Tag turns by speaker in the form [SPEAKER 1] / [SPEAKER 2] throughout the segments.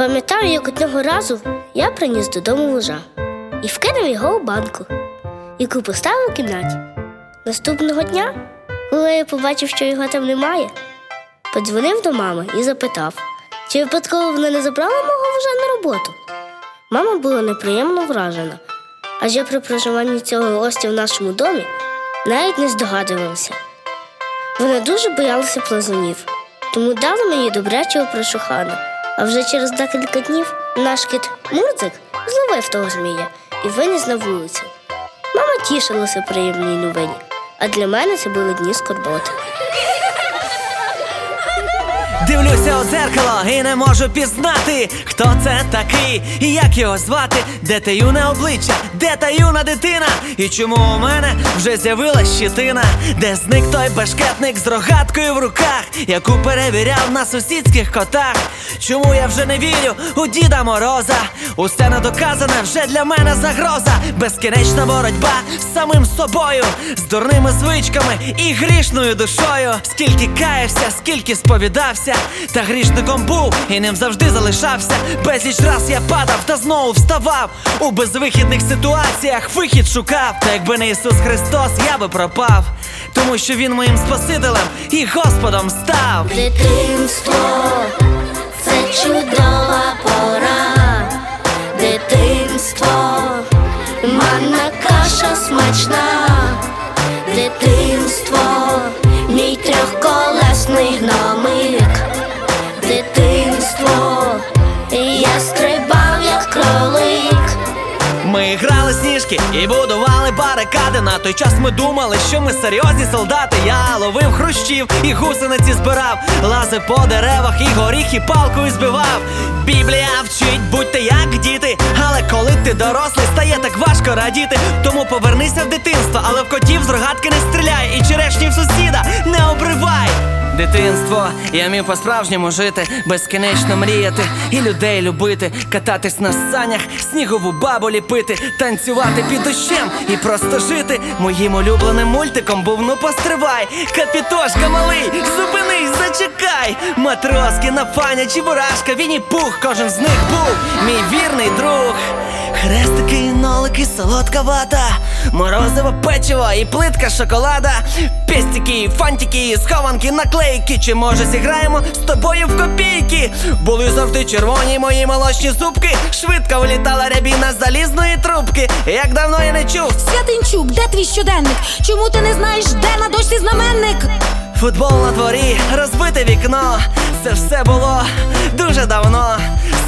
[SPEAKER 1] Пам'ятаю, як одного разу я приніс додому лужа і вкинув його у банку, яку поставив у кімнаті. Наступного дня, коли я побачив, що його там немає, подзвонив до мами і запитав, чи випадково вона не забрала мого лужа на роботу. Мама була неприємно вражена, адже при проживанні цього гостя в нашому домі навіть не здогадувалася. Вона дуже боялася плазунів, тому дала мені добрячого прошухана. А вже через декілька днів наш кіт Мурзик зловив того змія і виніс на вулицю. Мама тішилася приємній новині, а для мене це були дні скорботи.
[SPEAKER 2] Дивлюся у дзеркало і не можу пізнати, хто це такий і як його звати, де те юне обличчя, де та юна дитина, і чому у мене вже з'явилась щитина, де зник той башкетник з рогаткою в руках, яку перевіряв на сусідських котах. Чому я вже не вірю у Діда Мороза? Усе не доказане вже для мене загроза, безкінечна боротьба з самим собою, з дурними звичками і грішною душою. Скільки каявся, скільки сповідався, та грішником був і ним завжди залишався. Безліч раз я падав та знову вставав. У безвихідних ситуаціях вихід шукав. Та якби не Ісус Христос, я би пропав, тому що Він моїм Спасителем і Господом став.
[SPEAKER 1] Дитинство чудова пора. Дитинство, манна каша смачна. Дитинство, мій трьохколесний гномик. Дитинство, я стрибав, як кролик.
[SPEAKER 2] Ми грали сніжки і будували барикади. На той час ми думали, що ми серйозні солдати. Я ловив хрущів і гусениці збирав, лазив по деревах і горіхи палкою збивав. Біблія вчить, будьте як діти. Але коли ти дорослий, стає так важко радіти. Тому повернися в дитинство, але в котів з рогатки не стріляй, і черешні в сусіда не обривай. Дитинство, я міг по-справжньому жити, безкінечно мріяти і людей любити, кататись на санях, снігову бабу ліпити, танцювати під дощем і просто жити. Моїм улюбленим мультиком був ну постривай. Капітошка малий, зупинись, зачекай. Матроски, нафаня, чебурашка, Вінні пух, кожен з них був мій вірний друг. Хрестики, нолики, солодка вата, морозиво печиво і плитка шоколада, пестики, фантики, схованки, наклейки. Чи може зіграємо з тобою в копійки? Були завжди червоні мої молочні зубки. Швидко влітала рябіна з залізної трубки. Як давно я не чув
[SPEAKER 3] Святинчук, де твій щоденник? Чому ти не знаєш, де на дошці знаменник?
[SPEAKER 2] Футбол на дворі, розбите вікно. Це все було дуже давно.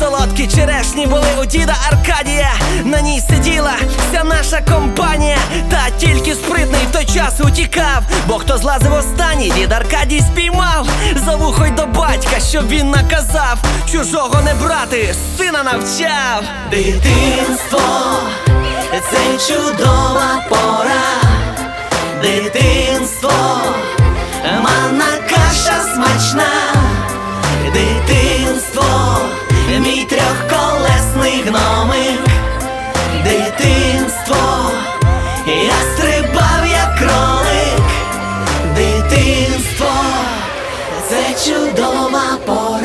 [SPEAKER 2] Солодкі черешні були у діда Аркадія. На ній сиділа вся наша компанія. Та тільки спритний в той час утікав. Бо хто злазив останній, дід Аркадій спіймав. За вухо й до батька, щоб він наказав. Чужого не брати, сина навчав. Дитинство, це чудова пора. Дитинство, каша смачна, дитинство, мій трьохколесний гномик, дитинство, я стрибав, як кролик, дитинство, це чудова пора.